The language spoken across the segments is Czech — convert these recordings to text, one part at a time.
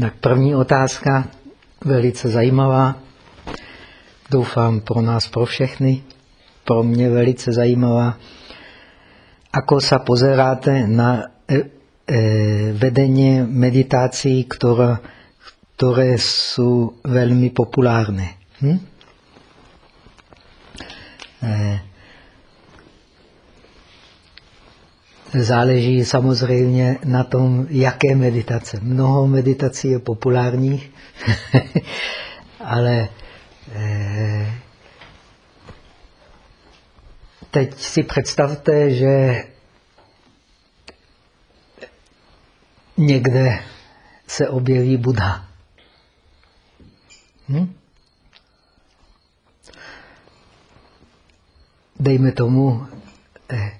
Tak první otázka, velice zajímavá. Doufám pro nás, pro všechny. Pro mě velice zajímavá. Ako se pozeráte na e, e, vedení meditací, které, které jsou velmi populárné? Hm? E, záleží samozřejmě na tom, jaké meditace. Mnoho meditací je populárních, ale eh, teď si představte, že někde se objeví Buddha. Hm? Dejme tomu,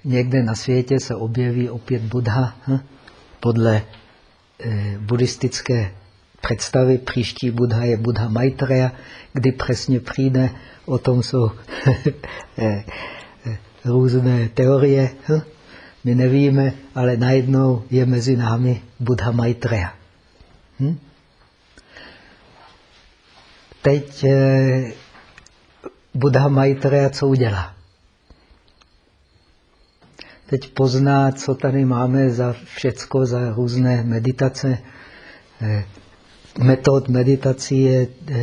někde na světě se objeví opět Buddha. Hm? Podle eh, buddhistické představy příští Buddha je Buddha Maitreya, kdy přesně přijde, o tom jsou eh, různé teorie. Hm? My nevíme, ale najednou je mezi námi Buddha Maitreya. Hm? Teď Buddha Maitreya co udělá? Teď pozná, co tady máme za všecko, za různé meditace. Eh, metod meditací je eh,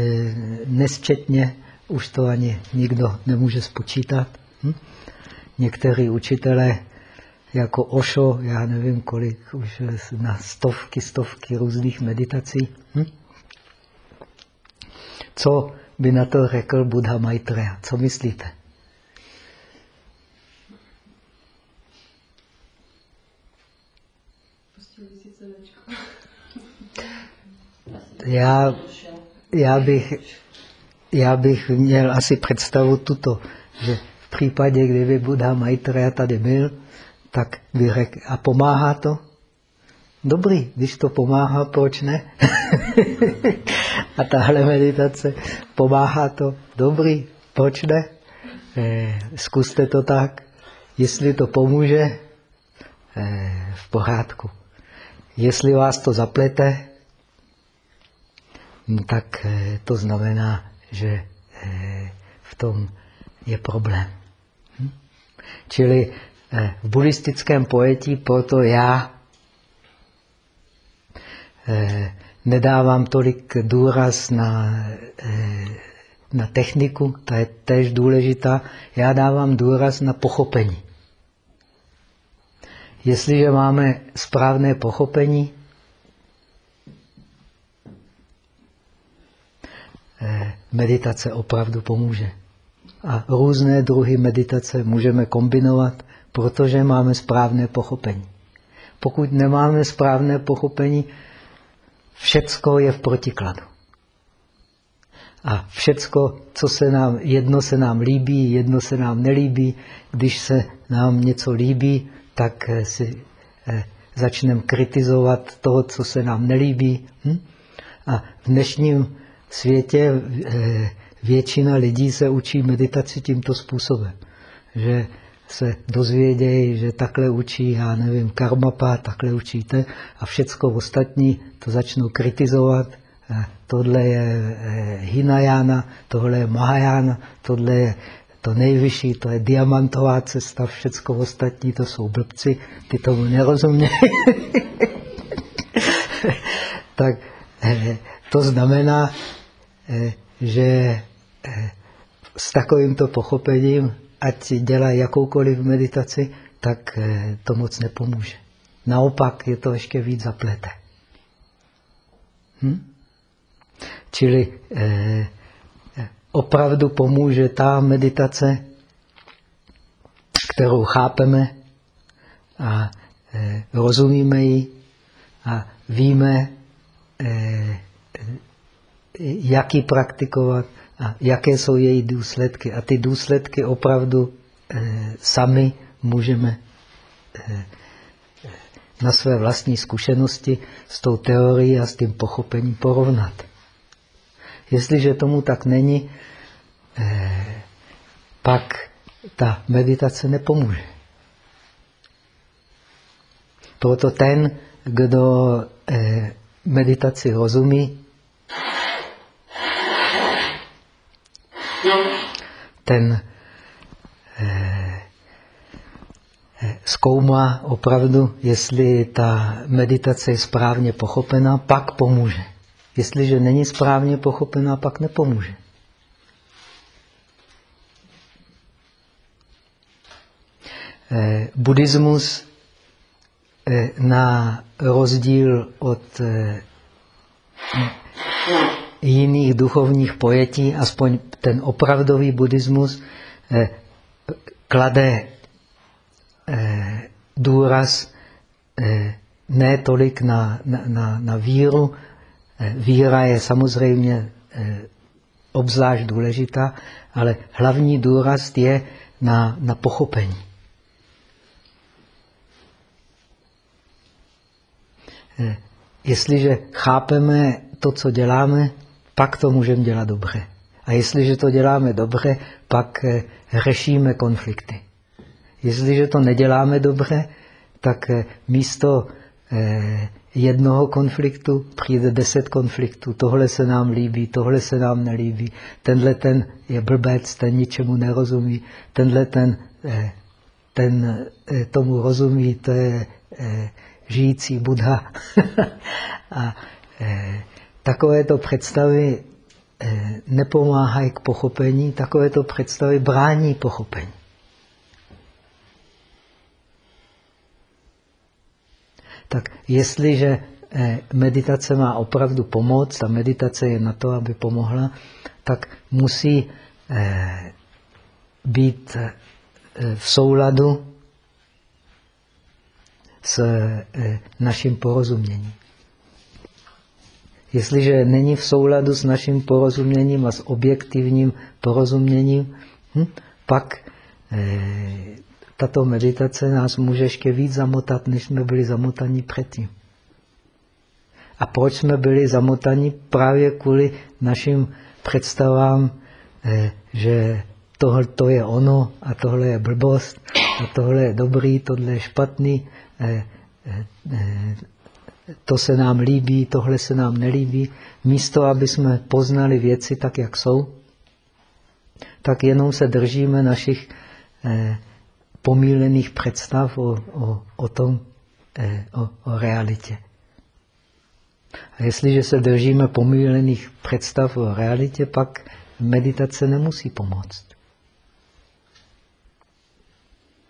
nesčetně, už to ani nikdo nemůže spočítat. Hm? Někteří učitelé jako Ošo, já nevím kolik, už na stovky, stovky různých meditací. Hm? Co by na to řekl Buddha Maitreya? Co myslíte? Já, já, bych, já bych měl asi představu tuto, že v případě, kdyby Buddha Maitreya tady byl, tak by řekl, a pomáhá to? Dobrý, když to pomáhá, proč ne? a tahle meditace, pomáhá to? Dobrý, proč ne? Eh, zkuste to tak. Jestli to pomůže, eh, v pořádku. Jestli vás to zaplete, tak eh, to znamená, že eh, v tom je problém. Hm? Čili eh, v buddhistickém pojetí proto já nedávám tolik důraz na, na techniku, ta je též důležitá. Já dávám důraz na pochopení. Jestliže máme správné pochopení, meditace opravdu pomůže. A různé druhy meditace můžeme kombinovat, protože máme správné pochopení. Pokud nemáme správné pochopení, všecko je v protikladu. A všecko, co se nám, jedno se nám líbí, jedno se nám nelíbí. Když se nám něco líbí, tak eh, si eh, začneme kritizovat to, co se nám nelíbí. Hm? A v dnešním světě eh, většina lidí se učí meditaci tímto způsobem. Že se dozvědějí, že takhle učí, já nevím, karmapa, takhle učíte a všecko ostatní to začnou kritizovat. Tohle je Hinayana, tohle je Mahayana, tohle je to nejvyšší, to je diamantová cesta, všecko ostatní, to jsou blbci, ty tomu nerozumějí. tak eh, to znamená, eh, že eh, s takovýmto pochopením, ať dělá jakoukoliv meditaci, tak to moc nepomůže. Naopak je to ještě víc zaplete. Hm? Čili eh, opravdu pomůže ta meditace, kterou chápeme a e, rozumíme ji a víme, e, jak ji praktikovat a jaké jsou její důsledky. A ty důsledky opravdu e, sami můžeme e, na své vlastní zkušenosti s tou teorií a s tím pochopením porovnat. Jestliže tomu tak není, eh, pak ta meditace nepomůže. Proto ten, kdo eh, meditaci rozumí, ten eh, eh, zkoumá opravdu, jestli ta meditace je správně pochopená, pak pomůže. Jestliže není správně pochopená, pak nepomůže. Eh, buddhismus na rozdíl od jiných duchovních pojetí, aspoň ten opravdový buddhismus, klade důraz ne tolik na, na, na, na víru. Víra je samozřejmě obzvlášť důležitá, ale hlavní důraz je na, na pochopení. Eh, jestliže chápeme to, co děláme, pak to můžeme dělat dobře. A jestliže to děláme dobře, pak eh, řešíme konflikty. Jestliže to neděláme dobře, tak eh, místo jednoho konfliktu přijde deset konfliktů. Tohle se nám líbí, tohle se nám nelíbí. Tenhle ten je blbec, ten ničemu nerozumí. Tenhle ten, ten tomu rozumí, to je žijící Buddha. a takovéto představy e, nepomáhají k pochopení, takovéto představy brání pochopení. Tak jestliže e, meditace má opravdu pomoct, a meditace je na to, aby pomohla, tak musí e, být v souladu s eh, naším porozuměním. Jestliže není v souladu s naším porozuměním a s objektivním porozuměním, hm, pak eh, tato meditace nás může ještě víc zamotat, než jsme byli zamotaní předtím. A proč jsme byli zamotaní? Právě kvůli našim představám, eh, že tohle to je ono a tohle je blbost a tohle je dobrý, tohle je špatný eh, to se nám líbí, tohle se nám nelíbí. Místo, aby jsme poznali věci tak, jak jsou, tak jenom se držíme našich pomílených představ o, o, o tom, o, o realitě. A jestliže se držíme pomílených představ o realitě, pak meditace nemusí pomoct.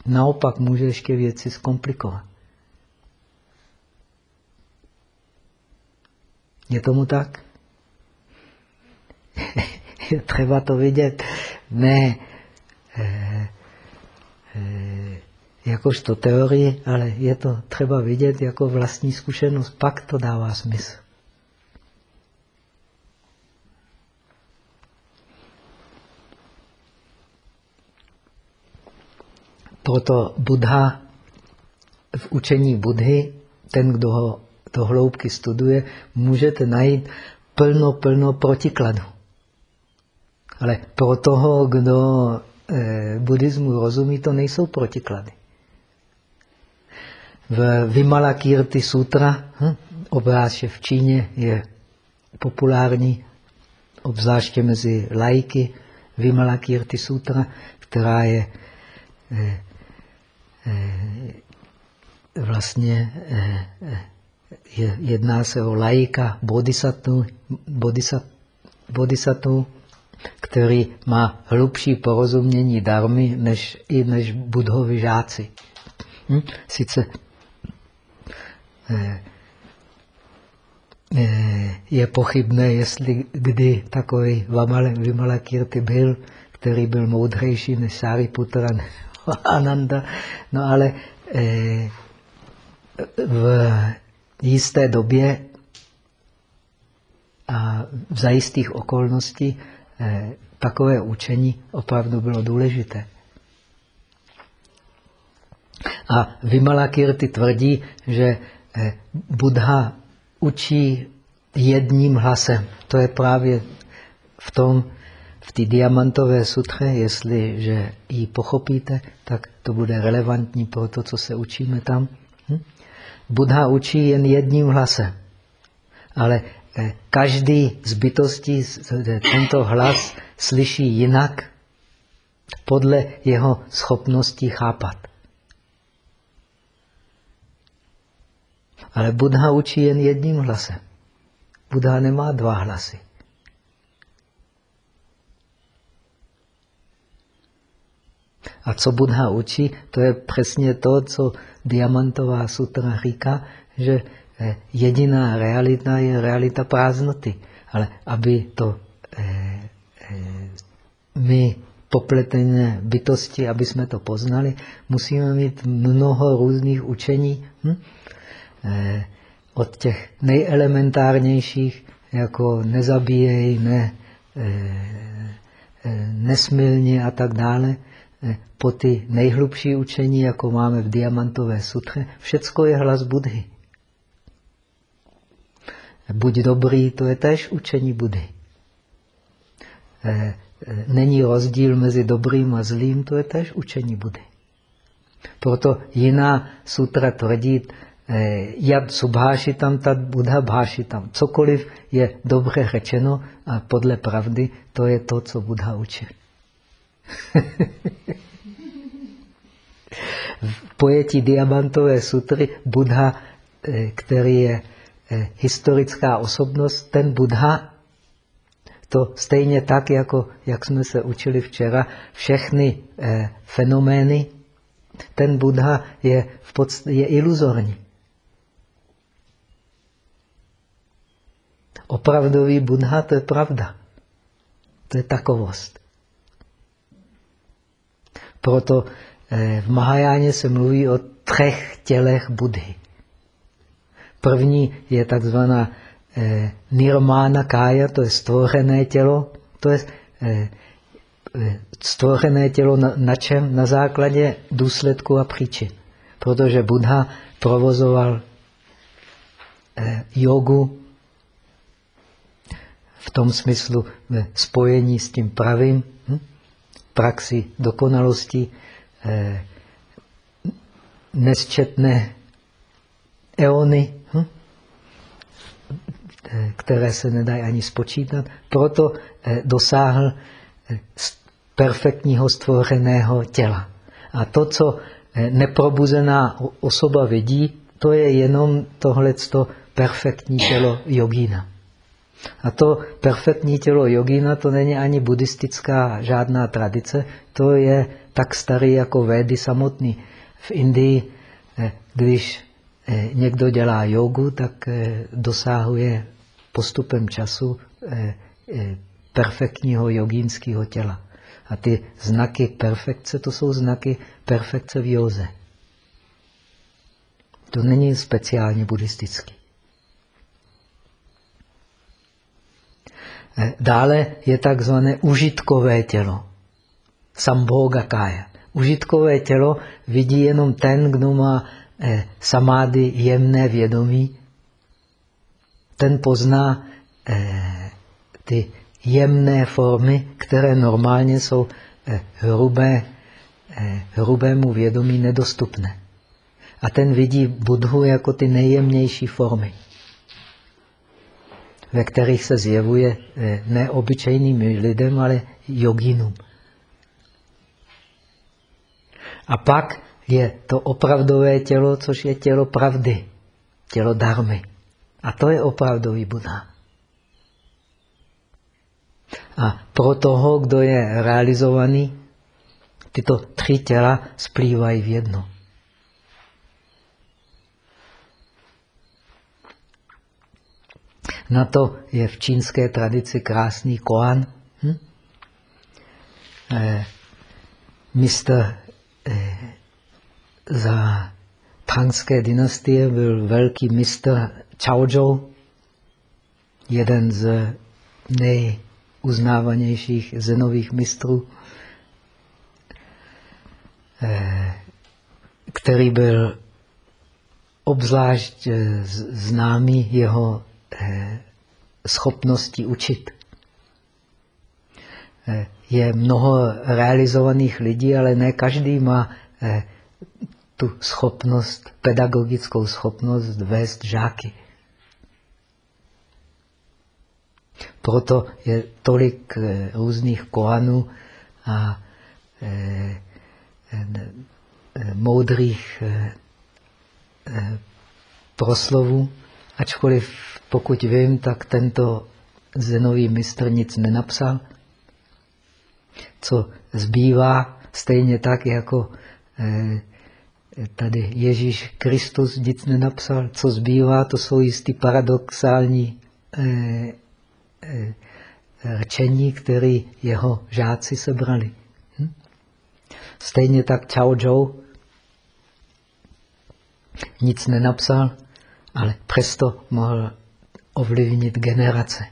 Naopak může ještě věci zkomplikovat. Je tomu tak? je třeba to vidět. Ne eh, eh, jakožto teorii, ale je to třeba vidět jako vlastní zkušenost. Pak to dává smysl. Proto Buddha v učení Budhy, ten, kdo ho do hloubky studuje, můžete najít plno, plno protikladů. Ale pro toho, kdo eh, buddhismu rozumí, to nejsou protiklady. V Vimalakirti Sutra, hm, obráže v Číně, je populární, obzvláště mezi lajky, Vimalakirti Sutra, která je eh, eh, vlastně eh, eh jedná se o laika bodhisattva, bodhisattva, který má hlubší porozumění darmy než, i než budhovi žáci. Hm? Sice eh, eh, je pochybné, jestli kdy takový Vimalakirti byl, který byl moudřejší než Sariputra Ananda, no ale eh, v jisté době a v zajistých okolností eh, takové učení opravdu bylo důležité. A Vimalakirti tvrdí, že eh, Buddha učí jedním hlasem. To je právě v tom, v té diamantové sutře, jestliže ji pochopíte, tak to bude relevantní pro to, co se učíme tam. Buddha učí jen jedním hlasem. ale eh, každý z bytostí tento hlas slyší jinak podle jeho schopností chápat. Ale Buddha učí jen jedním hlasem. Buddha nemá dva hlasy. A co Buddha učí, to je přesně to, co Diamantová sutra říká, že eh, jediná realita je realita prázdnoty. Ale aby to eh, eh, my popletené bytosti, aby jsme to poznali, musíme mít mnoho různých učení. Hm? Od těch nejelementárnějších, jako nezabíjej, ne, nesmilně a tak dále, po ty nejhlubší učení, jako máme v Diamantové sutře, všecko je hlas Budhy. Buď dobrý, to je též učení Budhy. Eh, eh, není rozdíl mezi dobrým a zlým, to je též učení Budhy. Proto jiná sutra tvrdí, eh, jad subhášitam, tad Buddha bhášitam. Cokoliv je dobře řečeno a podle pravdy, to je to, co Buddha učí. V pojetí diamantové sutry Buddha, eh, který je eh, historická osobnost, ten Buddha, to stejně tak, jako jak jsme se učili včera, všechny eh, fenomény, ten Buddha je, v podstatě, je iluzorní. Opravdový Buddha, to je pravda. To je takovost. Proto Eh, v Mahajáně se mluví o třech tělech Budhy. První je takzvaná eh, nirmána kája, to je stvořené tělo. To je eh, stvořené tělo na, čem? Na základě důsledku a příčin. Protože Buddha provozoval jogu v tom smyslu spojení s tím pravým, hm? Praxi dokonalosti, eh, nesčetné eony, hm? Eh, které se nedají ani spočítat. Proto eh, dosáhl eh, perfektního stvořeného těla. A to, co eh, neprobuzená osoba vidí, to je jenom tohleto perfektní tělo jogína. A to perfektní tělo jogína, to není ani buddhistická žádná tradice, to je tak starý jako védy samotný. V Indii, eh, když eh, někdo dělá jogu, tak eh, dosahuje postupem času perfektního jogínského těla. A ty znaky perfekce, to jsou znaky perfekce v józe. To není speciálně buddhistický. Dále je takzvané užitkové tělo. Sambhoga kája. Užitkové tělo vidí jenom ten, kdo má eh, samády jemné vědomí. Ten pozná eh, ty jemné formy, které normálně jsou eh, hrubé, eh, hrubému vědomí nedostupné. A ten vidí Budhu jako ty nejjemnější formy, ve kterých se zjevuje eh, neobyčejným lidem, ale joginům. A pak je to opravdové tělo, což je tělo pravdy, tělo darmy. A to je opravdový Buddha. A pro toho, kdo je realizovaný, tyto tři těla splývají v jedno. Na to je v čínské tradici krásný koan. Hm? Eh, mistr Eh, za Tangské dynastie byl velký mistr Zhou, jeden z nejuznávanějších zenových mistrů, eh, který byl obzvlášť eh, známý jeho schopnosti učit je mnoho realizovaných lidí, ale ne každý má eh, tu schopnost, pedagogickou schopnost vést žáky. proto je tolik eh, různých koanů a eh, eh, moudrých proslovů, ačkoliv pokud vím, tak tento zenový mistr nic nenapsal. Co zbývá, stejně tak jako tady Ježíš Kristus nic nenapsal. Co zbývá, to jsou jistý paradoxální eh, eh, řečení, které jeho žáci sebrali. Hm? Stejně tak Chao Zhou nic nenapsal, ale přesto mohl ovlivnit generace.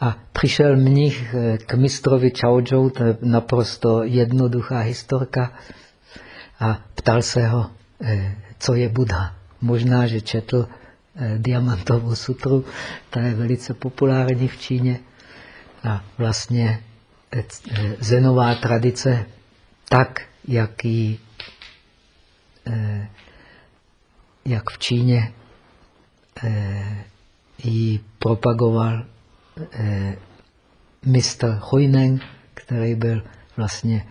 A přišel mnich eh, k mistrovi Chao Zhou, to je naprosto jednoduchá historka, a ptal se ho, eh, co je Buddha. Možná, že četl eh, Diamantovou sutru, ta je velice populární v Číně. A vlastně zenová tradice, tak, jak, jí, jak v Číně ji propagoval mistr Huineng, který byl vlastně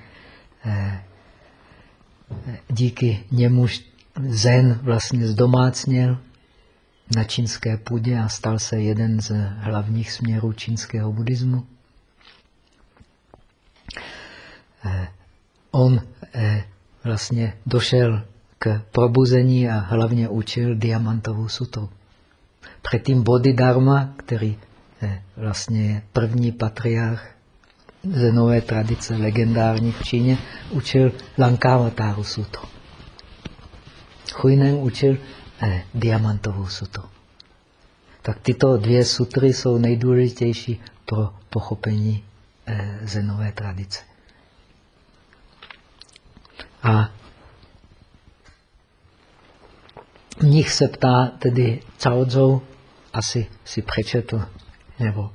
díky němuž Zen vlastně zdomácněl na čínské půdě a stal se jeden z hlavních směrů čínského buddhismu. Eh, on eh, vlastně došel k probuzení a hlavně učil diamantovou sutru. Předtím Bodhidharma, který eh, vlastně je první patriarch ze nové tradice legendární v Číně, učil Lankavatáru sutru. Huineng učil eh, diamantovou sutru. Tak tyto dvě sutry jsou nejdůležitější pro pochopení eh, zenové tradice. A mnich se ptá tedy Cao Zhou, asi si přečetl, nebo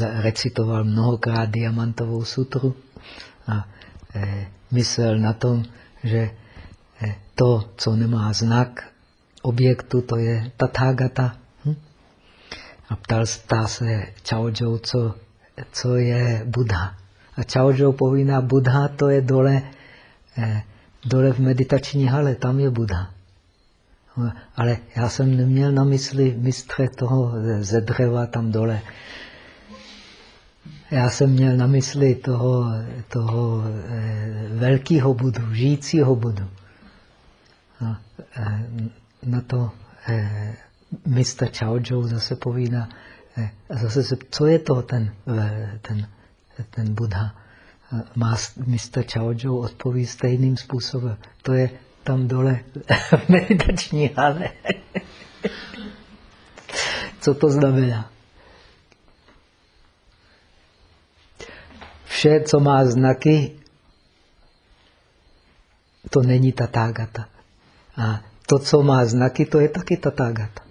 recitoval mnohokrát diamantovou sutru a e, myslel na tom, že e, to, co nemá znak objektu, to je tathagata. Hm? A ptal ptá se Chaozhou, co, co je Buddha. A Chaozhou povídá, Buddha to je dole, e, dole v meditační hale, tam je Buddha. Ale já jsem neměl na mysli mistře toho ze dřeva tam dole. Já jsem měl na mysli toho, toho eh, velkého budu, žijícího budu. A, eh, na to eh, mistr Chao Zhou zase povídá, eh, zase se, co je to ten, ten, ten Buddha? Má mistr Chao Zhou odpoví stejným způsobem. To je tam dole v meditační hale. co to znamená? Vše, co má znaky, to není tatágata. A to, co má znaky, to je taky tatágata.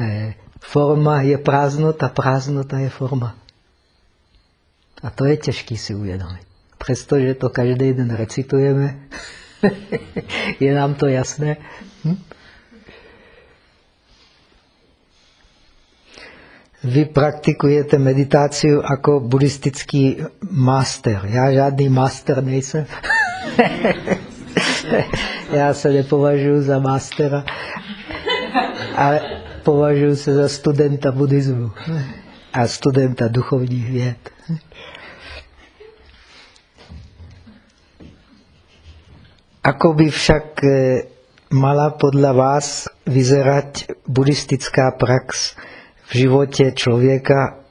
Eh, forma je prázdnota, prázdnota je forma. A to je těžké si uvědomit. Přestože to každý den recitujeme, je nám to jasné. Hm? vy praktikujete meditaci jako buddhistický master. Já žádný master nejsem. Já se nepovažuji za mastera, ale považuji se za studenta buddhismu a studenta duchovních věd. Ako by však eh, mala podle vás vyzerať buddhistická prax v životě člověka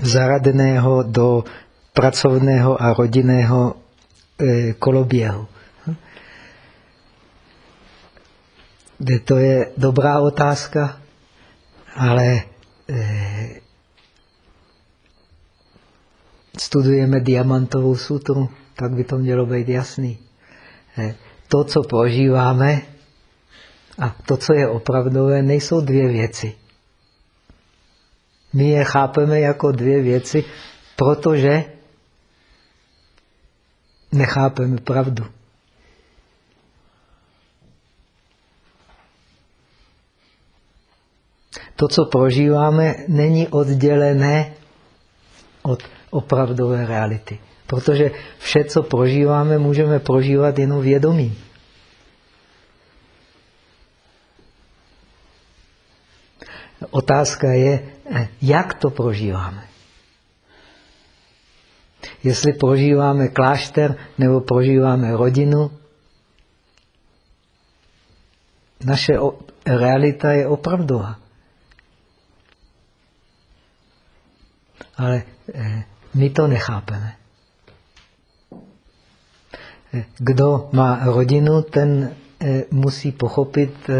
zaradeného do pracovného a rodinného e, koloběhu. To je dobrá otázka, ale e, studujeme diamantovou sutru, tak by to mělo být jasný. E, to, co prožíváme, a to, co je opravdové, nejsou dvě věci. My je chápeme jako dvě věci, protože nechápeme pravdu. to, co prožíváme, není oddělené od opravdové reality. Protože vše, co prožíváme, můžeme prožívat jenom vědomím. Otázka je, jak to prožíváme. Jestli prožíváme klášter nebo prožíváme rodinu, naše realita je opravdová. Ale eh, my to nechápeme. Eh, kdo má rodinu, ten eh, musí pochopit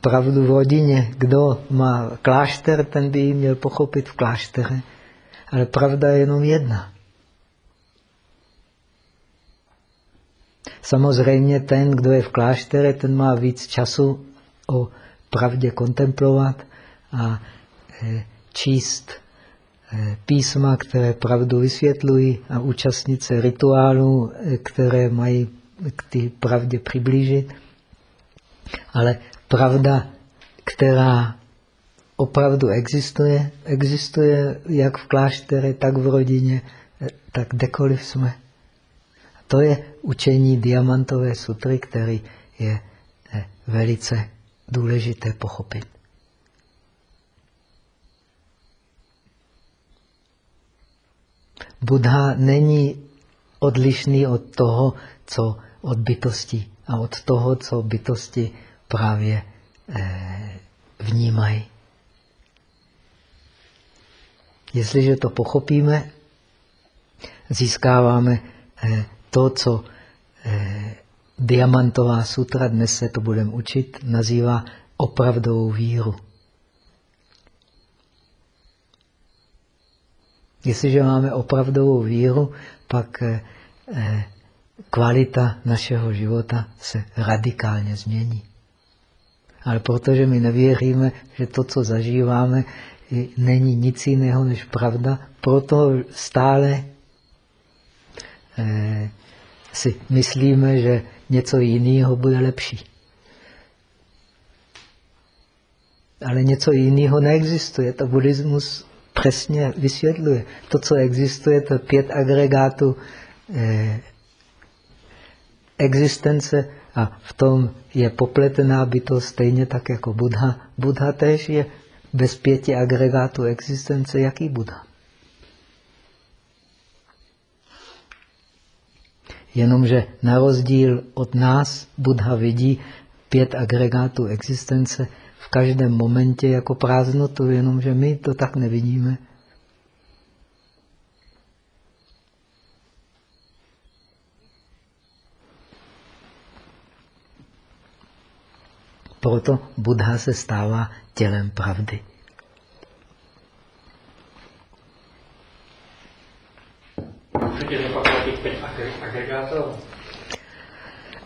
pravdu v rodině. Kdo má klášter, ten by ji měl pochopit v kláštere. Ale pravda je jenom jedna. Samozřejmě ten, kdo je v kláštere, ten má víc času o pravdě kontemplovat a číst písma, které pravdu vysvětlují a účastnit se rituálů, e, které mají k té pravdě přiblížit. Ale pravda, která opravdu existuje, existuje jak v kláštere, tak v rodině, tak kdekoliv jsme. To je učení diamantové sutry, který je eh, velice důležité pochopit. Buddha není odlišný od toho, co od bytosti a od toho, co bytosti právě eh, vnímají. Jestliže to pochopíme, získáváme eh, to, co eh, Diamantová sutra, dnes se to budeme učit, nazývá opravdovou víru. Jestliže máme opravdovou víru, pak eh, eh, kvalita našeho života se radikálně změní. Ale protože my nevěříme, že to, co zažíváme, není nic jiného než pravda, proto stále eh, si myslíme, že něco jiného bude lepší. Ale něco jiného neexistuje. To buddhismus přesně vysvětluje. To, co existuje, to pět agregátů eh, existence a v tom je popletená bytost stejně tak jako Buddha. Buddha tež je bez pěti agregátů existence. Jaký Buddha? Jenomže na rozdíl od nás Buddha vidí pět agregátů existence každém momentě jako prázdnotu, jenomže my to tak nevidíme. Proto Buddha se stává tělem pravdy.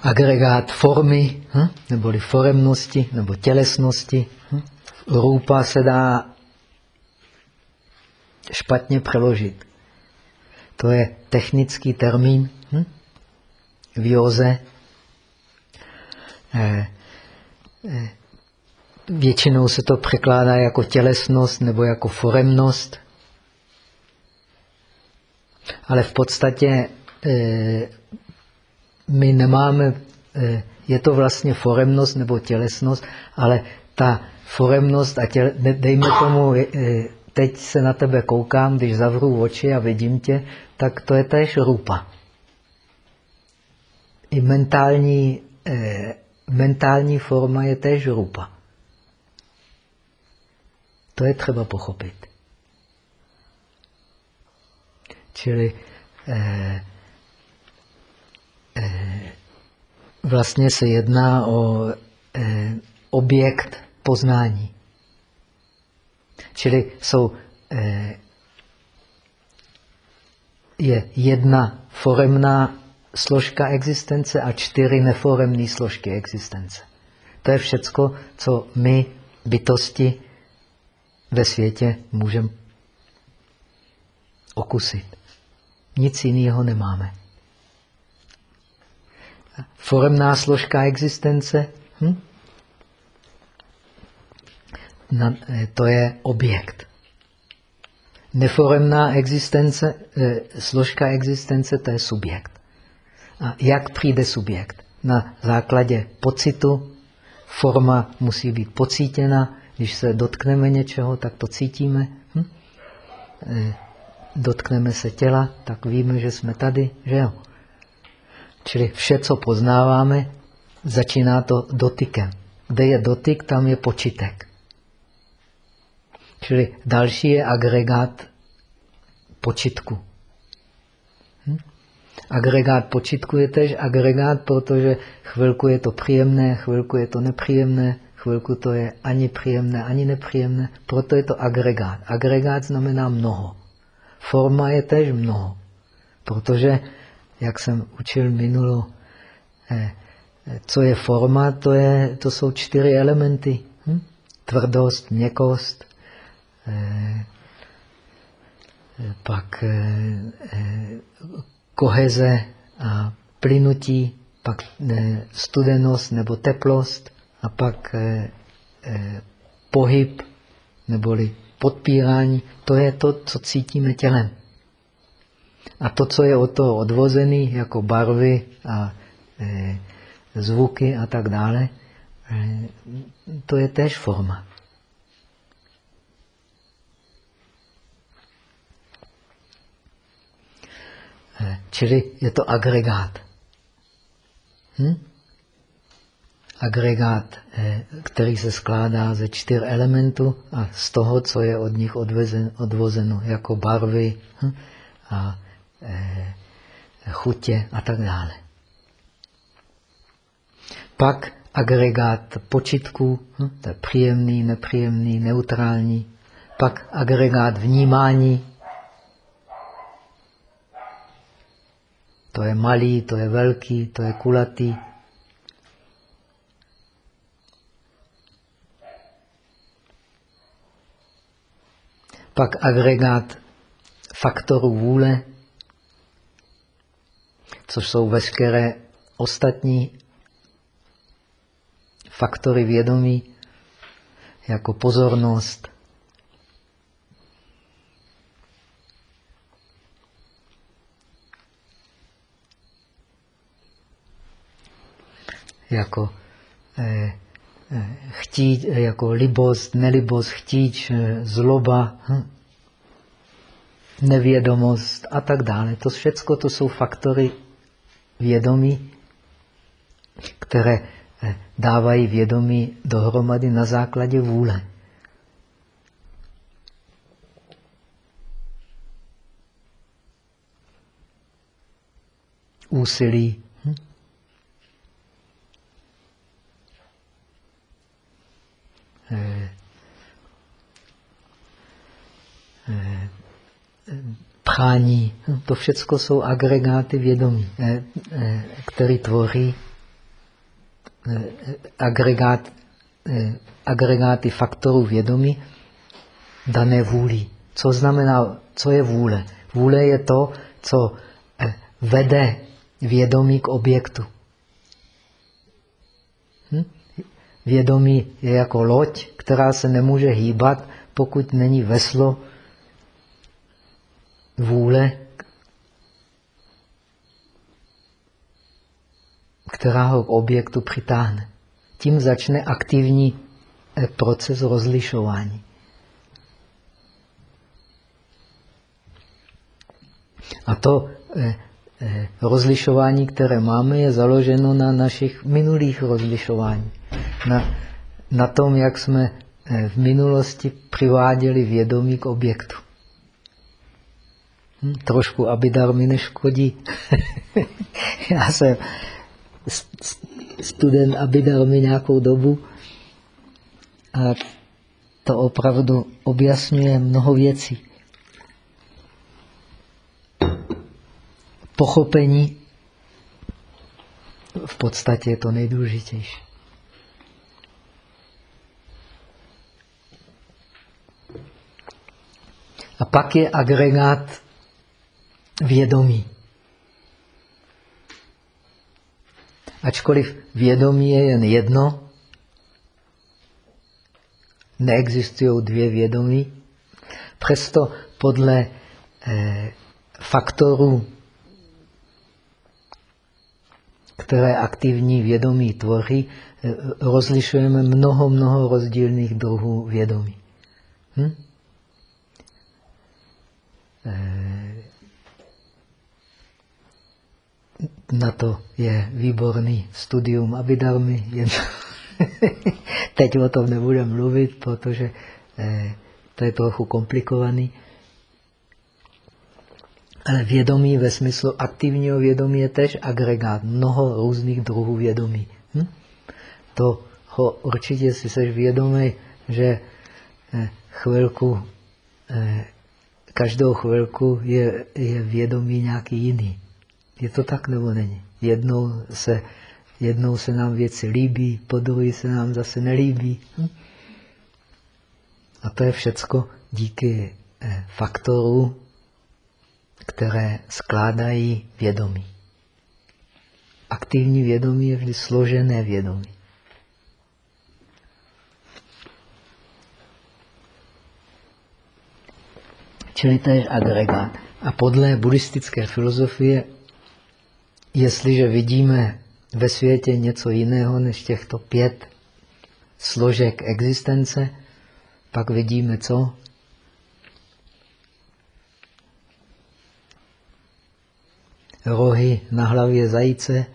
Agregát formy, hm? neboli foremnosti, nebo tělesnosti. Hm? Rupa se dá špatně přeložit. To je technický termín hm? v józe. Eh, eh, většinou se to překládá jako tělesnost nebo jako foremnost. Ale v podstatě eh, my nemáme, eh, je to vlastně foremnost nebo tělesnost, ale ta foremnost a těle, dejme tomu, eh, teď se na tebe koukám, když zavřu oči a vidím tě, tak to je též rupa. I mentální, mentální forma je též rupa. To je třeba pochopit. Čili eh, eh, vlastně se jedná o eh, objekt poznání. Čili jsou, eh, je jedna foremná složka existence a čtyři neforemné složky existence. To je všecko, co my, bytosti, ve světě můžeme okusit. Nic jiného nemáme. Foremná složka existence. Hm? to je objekt. Neforemná existence, složka existence, to je subjekt. A jak přijde subjekt? Na základě pocitu, forma musí být pocítěna, když se dotkneme něčeho, tak to cítíme. Hm? Dotkneme se těla, tak víme, že jsme tady, že jo? Čili vše, co poznáváme, začíná to dotykem. Kde je dotyk, tam je počitek. Čili další je agregát počitku. Hm? Agregát počitku je tež agregát, protože chvilku je to příjemné, chvilku je to nepříjemné, chvilku to je ani příjemné, ani nepříjemné, proto je to agregát. Agregát znamená mnoho. Forma je tež mnoho, protože, jak jsem učil minulo, eh, eh, co je forma, to, je, to jsou čtyři elementy. Hm? Tvrdost, měkost, eh, pak koheze a plynutí, pak studenost nebo teplost a pak pohyb neboli podpírání, to je to, co cítíme tělem. A to, co je od toho odvozený, jako barvy a e, zvuky a tak dále, e, to je též forma. E, čili je to agregát. Hm? agregát, eh, který se skládá ze čtyř elementů a z toho, co je od nich odvezen, odvozeno, jako barvy hm, a e, chutě a tak dále. Pak agregát počitků, hm, to je příjemný, nepříjemný, neutrální. Pak agregát vnímání, to je malý, to je velký, to je kulatý, pak agregát faktorů vůle, což jsou veškeré ostatní faktory vědomí, jako pozornost, jako eh, chtít, jako libost, nelibost, chtíč, zloba, hm, nevědomost a tak dále. To všechno to jsou faktory vědomí, které eh, dávají vědomí dohromady na základě vůle. Úsilí Eh, eh, prání. No, to všechno jsou agregáty vědomí, eh, které tvoří agregát, agregáty faktorů vědomí dané vůli. Co znamená, co je vůle? Vůle je to, co vede vědomí k objektu. Hm? Vědomí je jako loď, která se nemůže hýbat, pokud není veslo vůle, která ho k objektu přitáhne. Tím začne aktivní eh, proces rozlišování. A to eh, eh, rozlišování, které máme, je založeno na našich minulých rozlišování na, na tom, jak jsme v minulosti přiváděli vědomí k objektu. Trošku abidar mi neškodí. Já jsem student abidar mi nějakou dobu a to opravdu objasňuje mnoho věcí. Pochopení v podstatě je to nejdůležitější. A pak je agregát vědomí. Ačkoliv vědomí je jen jedno, neexistují dvě vědomí. Přesto podle eh, faktorů, které aktivní vědomí tvoří, eh, rozlišujeme mnoho, mnoho rozdílných druhů vědomí. Hm? Eh, na to je výborný studium Abidarmy. Jen teď o tom nebudem mluvit, protože eh, to je trochu komplikovaný. Ale vědomí ve smyslu aktivního vědomí je tež agregát, mnoho různých druhů vědomí. Hm? To ho určitě si seš vědomý, že eh, chvilku, eh, každou chvilku je, je vědomí nějaký jiný. Je to tak nebo není? Jednou se, jednou se nám věci líbí, po druhé se nám zase nelíbí. Hm? A to je všecko díky eh, faktorů, které skládají vědomí. Aktivní vědomí je vždy složené vědomí. Čili to je agregát. A podle buddhistické filozofie, jestliže vidíme ve světě něco jiného než těchto pět složek existence, pak vidíme co? Rohy na hlavě zajíce,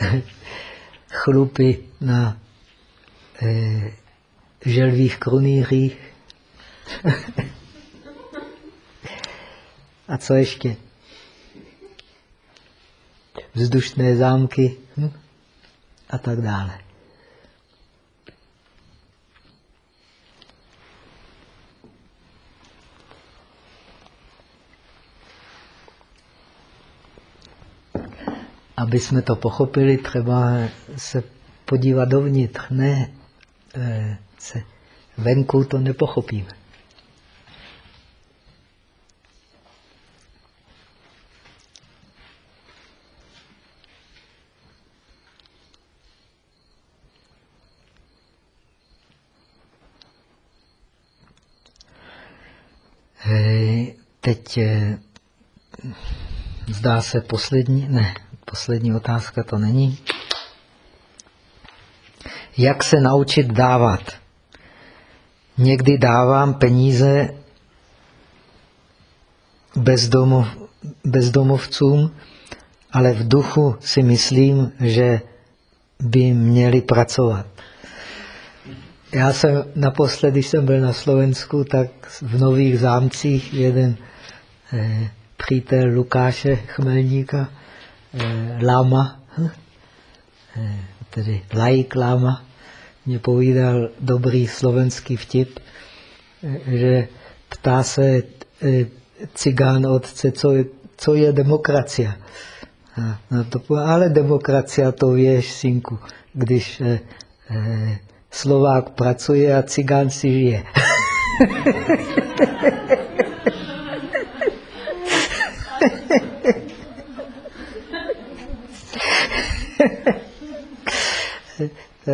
chlupy na eh, želvých krunýřích. A co ještě? Vzdušné zámky hm? a tak dále. aby jsme to pochopili, třeba se podívat dovnitř. Ne, eh, se venku to nepochopíme. Eh, zdá se poslední, ne, poslední otázka to není. Jak se naučit dávat? Někdy dávám peníze bezdomov, bezdomovcům, ale v duchu si myslím, že by měli pracovat. Já jsem naposledy, když jsem byl na Slovensku, tak v Nových zámcích jeden přítel Lukáše Chmelníka eh, Lama, hm? eh, tedy laik Lama, mě povídal dobrý slovenský vtip, eh, že ptá se eh, cigán otce, co je, co je demokracia. No to, ale demokracia to víš, synku, když eh, eh, Slovák pracuje a cigán si žije.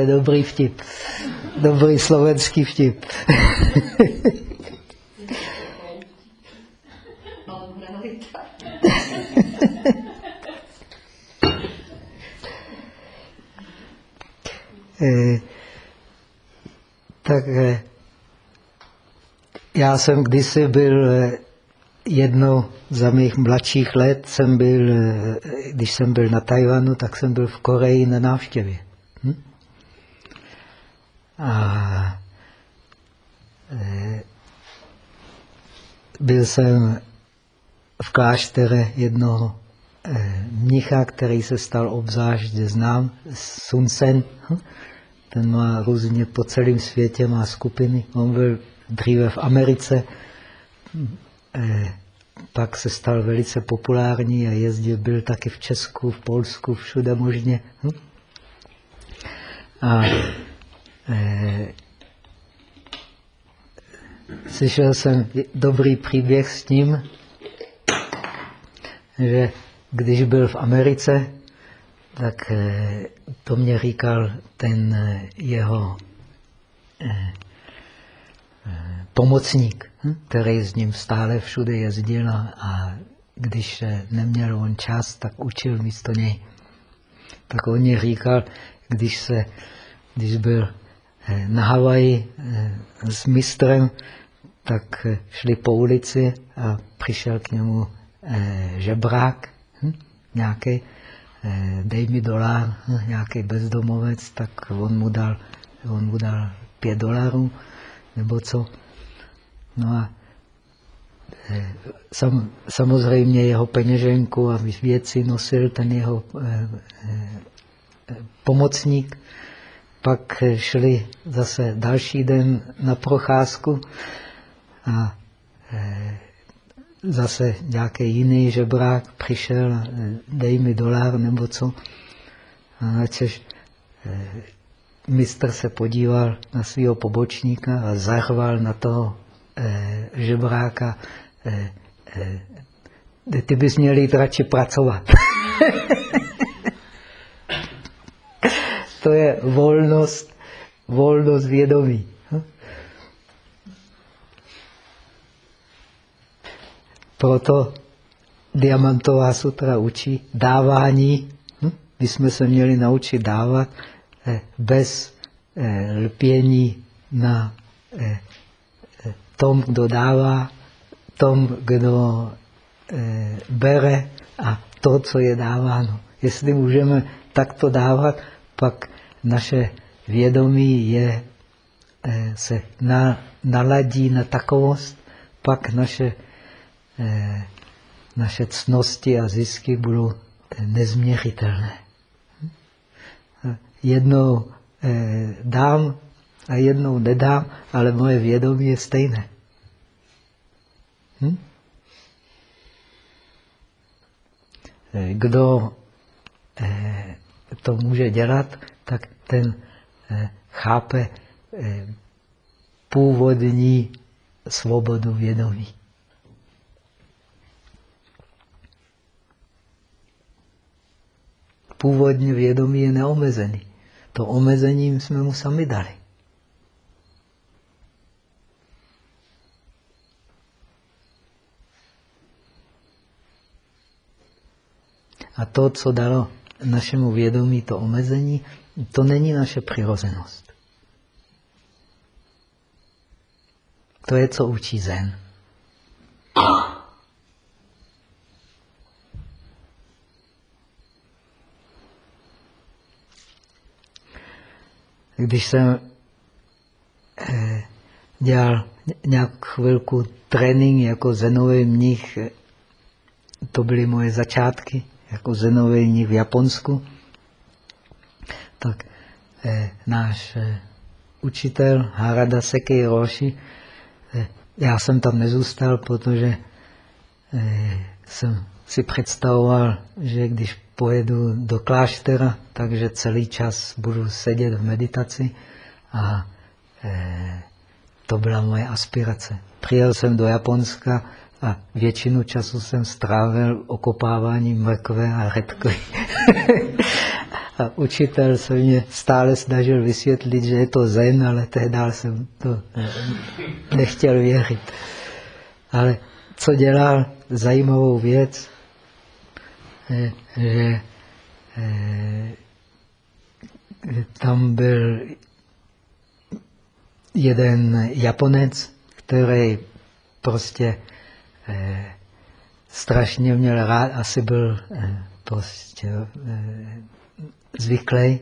je dobrý vtip. Dobrý slovenský vtip. eh, tak eh, já jsem kdysi byl eh, jednou za mých mladších let, jsem byl, když jsem byl na Tajvanu, tak jsem byl v Koreji na návštěvě. A byl jsem v kláštere jednoho mnicha, který se stal obzvlášť znám, Sun Sen. Hm? Ten má různě po celém světě, má skupiny. On byl dříve v Americe, eh, pak se stal velice populární a jezdil, byl taky v Česku, v Polsku, všude možně. Hm? A eh, slyšel jsem dobrý příběh s tím, že když byl v Americe, tak eh, to mě říkal ten eh, jeho eh, pomocník, hm, který s ním stále všude jezdil a když neměl on čas, tak učil místo něj. Tak on mi říkal, když, se, když byl eh, na Havaji eh, s mistrem, tak eh, šli po ulici a přišel k němu žebrák, hm, nějaký, dej mi dolar, hm, nějaký bezdomovec, tak on mu dal, on mu dal pět dolarů, nebo co. No a sam, samozřejmě jeho peněženku a věci nosil ten jeho pomocník. Pak šli zase další den na procházku a e, zase nějaký jiný žebrák přišel e, dej mi dolar nebo co. A načež e, mistr se podíval na svého pobočníka a zahval na toho žebráka. Ty bys měl jít radši pracovat. to je volnost, volnost vědomí. Proto Diamantová sutra učí dávání. My jsme se měli naučit dávat eh, bez eh, lpění na eh, tom, kdo dává, tom, kdo bere a to, co je dáváno. Jestli můžeme takto dávat, pak naše vědomí je, eh, se na, naladí na takovost, pak naše, eh, naše cnosti a zisky budou nezměřitelné. Jednou eh, dám a jednou nedám, ale moje vědomí je stejné. Hm? Kdo to může dělat, tak ten eh, chápe eh, původní svobodu vědomí. Původní vědomí je neomezený. To omezení jsme mu sami dali. A to, co dalo našemu vědomí to omezení, to není naše přirozenost. To je, co učí Zen. Když jsem eh, dělal nějak chvilku trénink jako zenový mnich, to byly moje začátky, jako zenovejní v Japonsku, tak eh, náš eh, učitel Harada Sekei Roshi, eh, já jsem tam nezůstal, protože eh, jsem si představoval, že když pojedu do kláštera, takže celý čas budu sedět v meditaci a eh, to byla moje aspirace. Přijel jsem do Japonska a většinu času jsem strávil okopáváním mrkve a redkvy. a učitel se mě stále snažil vysvětlit, že je to zen, ale tehdy jsem to nechtěl věřit. Ale co dělal zajímavou věc, že tam byl jeden Japonec, který prostě eh, strašně měl rád, asi byl eh, prostě eh, zvyklý,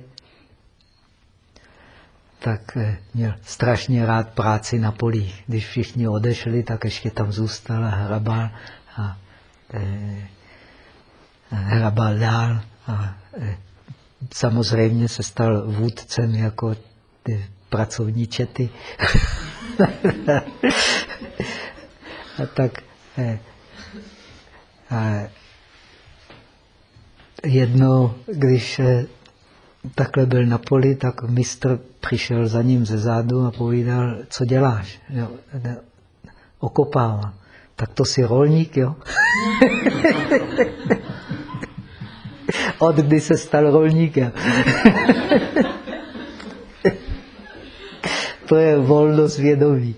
tak eh, měl strašně rád práci na polích. Když všichni odešli, tak ještě tam zůstal a hrabal a eh, hrabal dál a eh, samozřejmě se stal vůdcem jako ty pracovní čety. a tak Eh, a jednou, když takhle byl na poli, tak mistr přišel za ním ze zádu a povídal, co děláš? Jo, okopávám. Tak to si rolník, jo? Od kdy se stal rolníkem? to je volnost vědomí.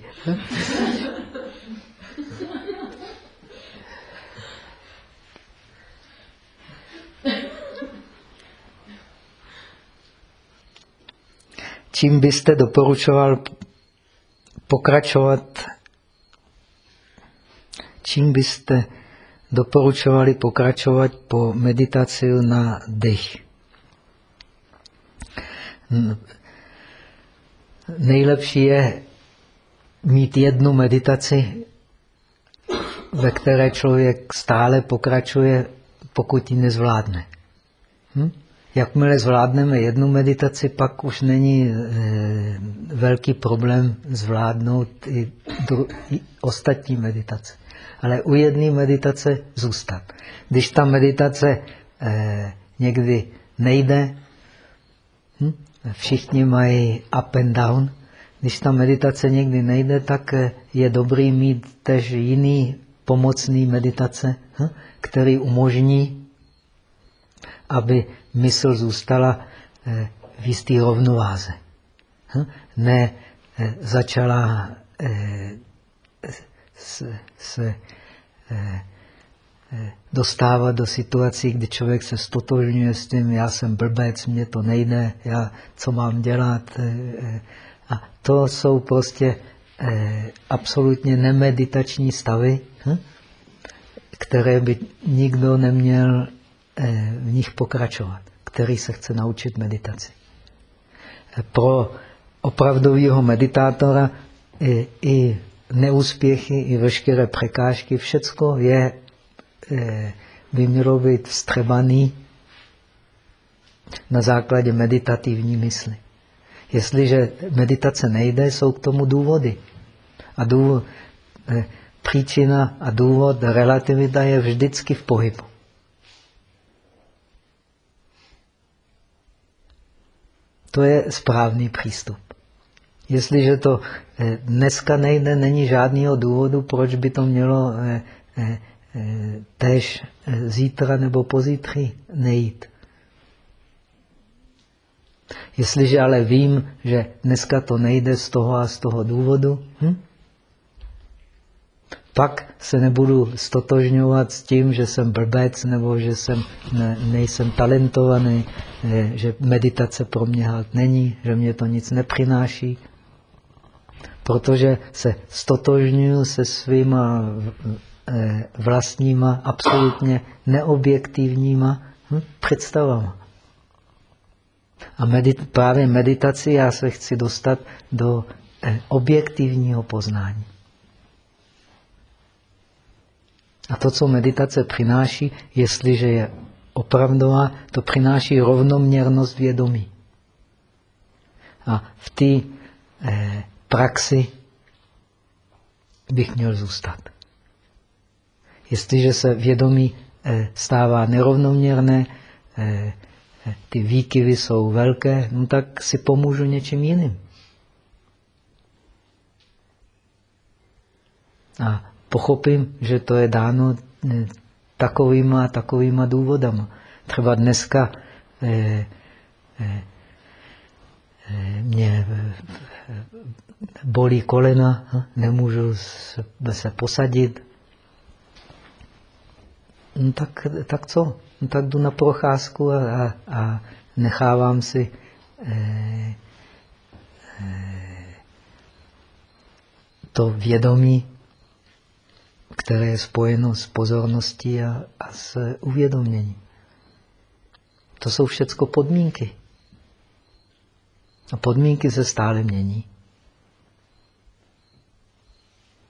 Čím byste doporučoval pokračovat, čím byste doporučovali pokračovat po meditaci na dech? Nejlepší je mít jednu meditaci, ve které člověk stále pokračuje, pokud ji nezvládne. Hm? Jakmile zvládneme jednu meditaci, pak už není e, velký problém zvládnout i, dru, i ostatní meditace. Ale u jedné meditace zůstat. Když ta meditace e, někdy nejde, hm? všichni mají up and down, když ta meditace někdy nejde, tak eh, je dobrý mít tež jiný pomocný meditace, hm? který umožní, aby mysl zůstala eh, v jisté rovnováze. Hm? Ne eh, začala eh, se dostávat do situací, kdy člověk se stotožňuje s tím, já jsem blbec, mně to nejde, já co mám dělat. A to jsou prostě absolutně nemeditační stavy, hm? které by nikdo neměl v nich pokračovat, který se chce naučit meditaci. Pro opravdového meditátora i, i neúspěchy, i veškeré překážky, všecko je, eh, by mělo být vstřebaný na základě meditativní mysli. Jestliže meditace nejde, jsou k tomu důvody. A důvod, eh, příčina a důvod, relativita je vždycky v pohybu. To je správný přístup. Jestliže to eh, dneska nejde, není žádného důvodu, proč by to mělo eh, eh, tež zítra nebo pozítří nejít. Jestliže ale vím, že dneska to nejde z toho a z toho důvodu, hm? Pak se nebudu stotožňovat s tím, že jsem blbec nebo že jsem, ne, nejsem talentovaný, že meditace pro mě halt není, že mě to nic nepřináší, protože se stotožňuji se svýma eh, vlastníma, absolutně neobjektivníma hm, představama. A medit, právě meditaci já se chci dostat do eh, objektivního poznání. A to, co meditace přináší, jestliže je opravdová, to přináší rovnoměrnost vědomí. A v té eh, praxi bych měl zůstat. Jestliže se vědomí eh, stává nerovnoměrné, eh, eh ty výkyvy jsou velké, no tak si pomůžu něčím jiným. A pochopím, že to je dáno eh, takovýma a takovýma důvodama. Třeba dneska eh, eh, mě bolí kolena, hm, nemůžu se posadit. No tak, tak co? No tak jdu na procházku a, a, a nechávám si eh, eh, to vědomí které je spojeno s pozorností a, a s uvědoměním. To jsou všechno podmínky. A podmínky se stále mění.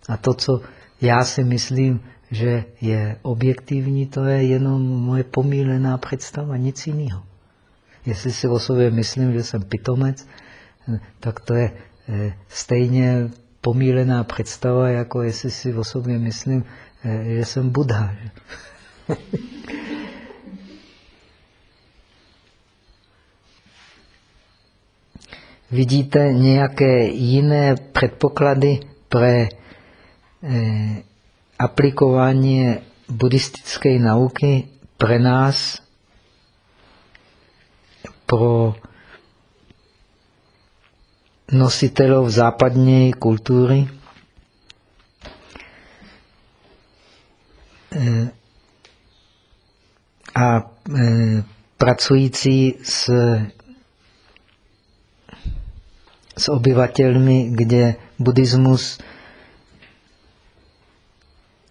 A to, co já si myslím, že je objektivní, to je jenom moje pomílená představa, nic jiného. Jestli si o sobě myslím, že jsem pitomec, tak to je eh, stejně pomílená představa, jako jestli si o sobě myslím, eh, že jsem Buddha. Vidíte nějaké jiné předpoklady pro eh, aplikování buddhistické nauky pro nás, pro nositelů západní kultury? Eh, a eh, pracující s, s obyvatelmi, kde buddhismus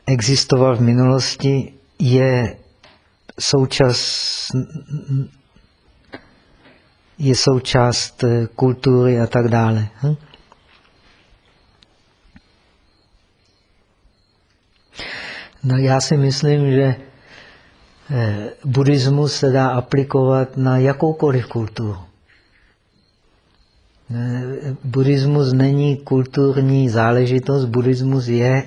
existoval v minulosti, je součas, je součást eh, kultury a tak dále. Hm? No já si myslím, že eh, buddhismus se dá aplikovat na jakoukoliv kulturu. Eh, buddhismus není kulturní záležitost, buddhismus je,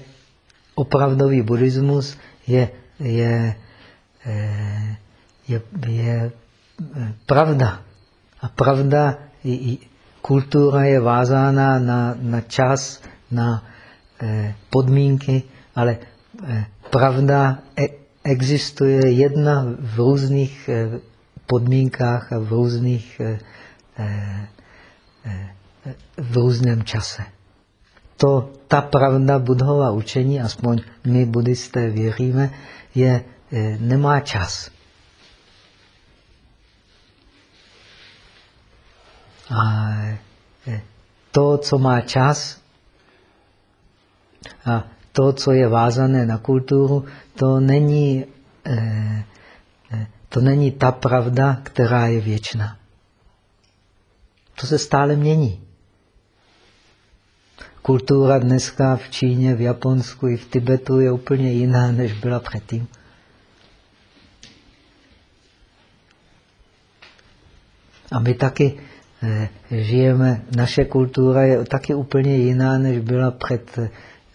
opravdový buddhismus je, je, je, je pravda. A pravda, kultura je vázána na, na čas, na eh, podmínky, ale eh, pravda e, existuje jedna v různých eh, podmínkách a v různých eh, eh, v různém čase. To, ta pravda budhova učení, aspoň my buddhisté věříme, je, eh, nemá čas. A eh, to, co má čas, a to, co je vázané na kulturu, to není, eh, eh, to není ta pravda, která je věčná. To se stále mění. Kultura dneska v Číně, v Japonsku i v Tibetu je úplně jiná, než byla předtím. A my taky žijeme, naše kultura je taky úplně jiná, než byla před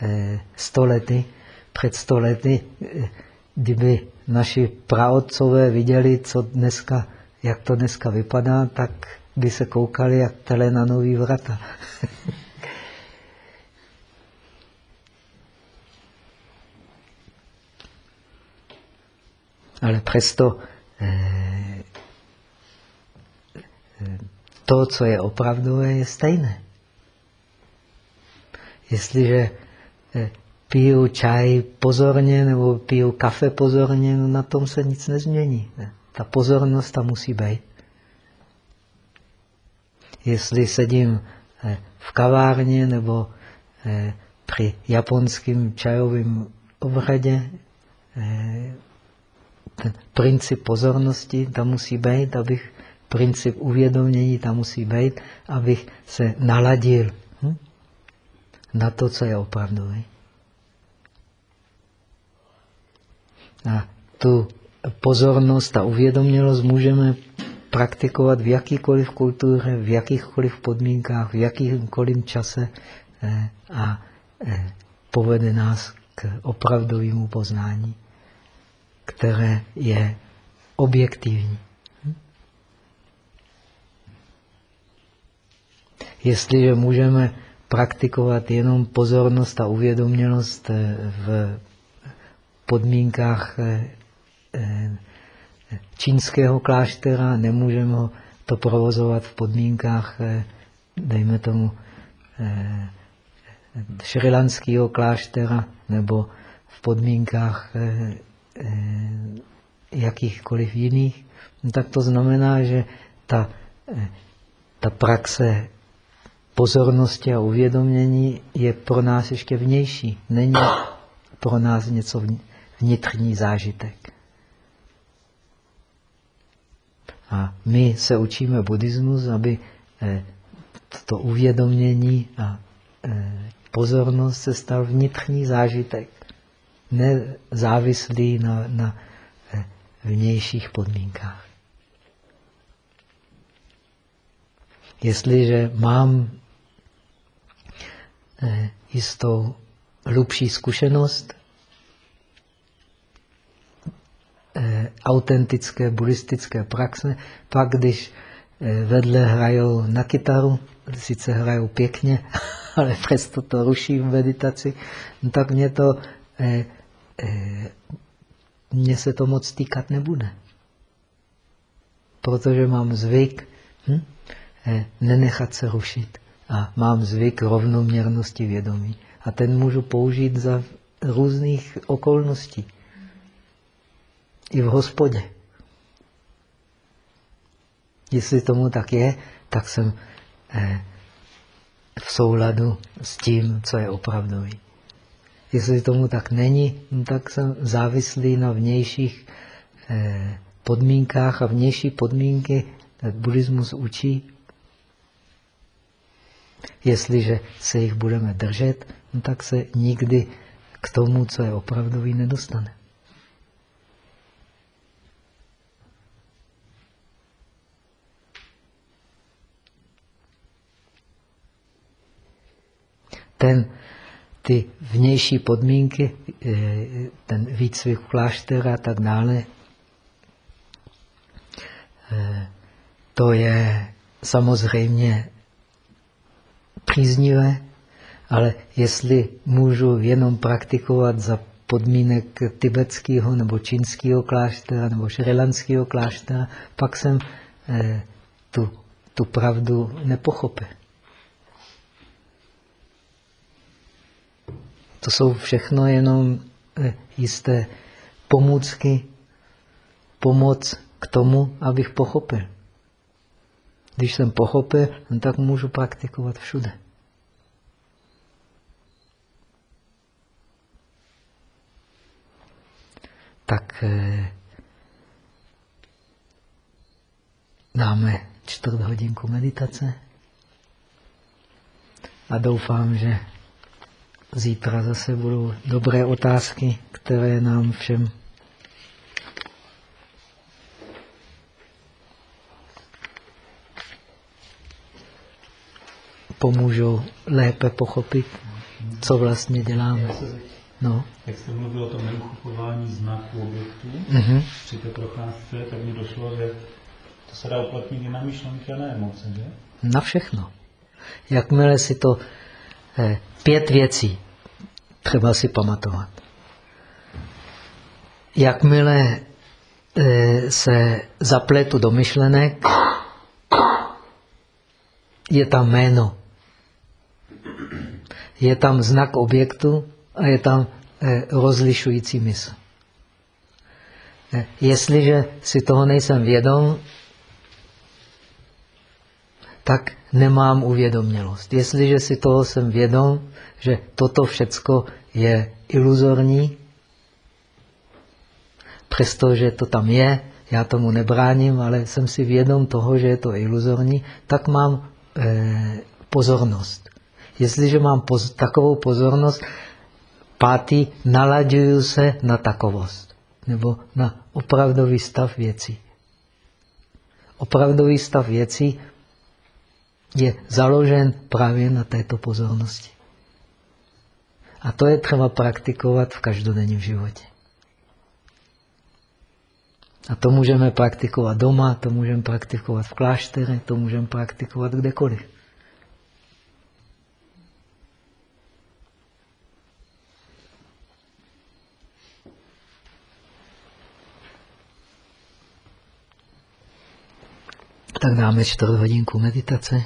eh, stolety. Před stolety, eh, kdyby naši praotcové viděli, co dneska, jak to dneska vypadá, tak by se koukali jak tele na nový vrata. Ale přesto eh, eh, to, co je opravdové, je stejné. Jestliže eh, piju čaj pozorně nebo piju kafe pozorně, no na tom se nic nezmění. Ta pozornost tam musí být. Jestli sedím eh, v kavárně nebo eh, při japonském čajovém obřadě, ten princip pozornosti tam musí být, abych princip uvědomění tam musí být, abych se naladil hm? na to, co je opravdové. A tu pozornost a uvědomělost můžeme praktikovat v jakýkoliv kultuře, v jakýchkoliv podmínkách, v jakýmkoliv čase eh, a eh, povede nás k opravdovému poznání, které je objektivní. Jestliže můžeme praktikovat jenom pozornost a uvědomělost eh, v podmínkách eh, eh, čínského kláštera, nemůžeme to provozovat v podmínkách, dejme tomu, šrilanského kláštera nebo v podmínkách jakýchkoliv jiných, no tak to znamená, že ta, ta praxe pozornosti a uvědomění je pro nás ještě vnější. Není pro nás něco vnitřní zážitek. A my se učíme buddhismus, aby eh, to uvědomění a eh, pozornost se stal vnitřní zážitek, nezávislý na, na eh, vnějších podmínkách. Jestliže mám jistou hlubší zkušenost eh, autentické buddhistické praxe. Pak, když eh, vedle hrajou na kytaru, sice hrajou pěkně, ale přesto to ruší v meditaci, no tak mě to, mně se to moc týkat nebude. Protože mám zvyk hm, nenechat se rušit a mám zvyk rovnoměrnosti vědomí. A ten můžu použít za různých okolností. I v hospodě. Jestli tomu tak je, tak jsem eh, v souladu s tím, co je opravdový. Jestli tomu tak není, no tak jsem závislý na vnějších eh, podmínkách a vnější podmínky buddhismus učí. Jestliže se jich budeme držet, no tak se nikdy k tomu, co je opravdový, nedostane. ten, ty vnější podmínky, eh, ten výcvik kláštera a tak dále, eh, to je samozřejmě příznivé, ale jestli můžu jenom praktikovat za podmínek tibetského nebo čínského kláštera nebo šrilanského kláštera, pak jsem eh, tu, tu pravdu nepochopil. To jsou všechno jenom eh, jisté pomůcky, pomoc k tomu, abych pochopil. Když jsem pochopil, no tak můžu praktikovat všude. Tak eh, dáme čtvrt hodinku meditace a doufám, že Zítra zase budou dobré otázky, které nám všem pomůžou lépe pochopit, co vlastně děláme. No. Jak jste mluvil o tom neuchopování znaků objektů mm -hmm. při té procházce, tak mi došlo, že to se dá uplatnit i na myšlenky a na emoce, že? Na všechno. Jakmile si to eh, pět věcí třeba si pamatovat. Jakmile eh, se zapletu do myšlenek, je tam jméno. Je tam znak objektu a je tam eh, rozlišující mysl. Eh, jestliže si toho nejsem vědom, tak nemám uvědomělost. Jestliže si toho jsem vědom, že toto všecko je iluzorní, přestože to tam je, já tomu nebráním, ale jsem si vědom toho, že je to iluzorní, tak mám eh, pozornost. Jestliže mám poz takovou pozornost, pátý, nalaďuju se na takovost, nebo na opravdový stav věcí. Opravdový stav věcí je založen právě na této pozornosti. A to je třeba praktikovat v každodenním životě. A to můžeme praktikovat doma, to můžeme praktikovat v kláštere, to můžeme praktikovat kdekoliv. Tak dáme čtvrt hodinku meditace.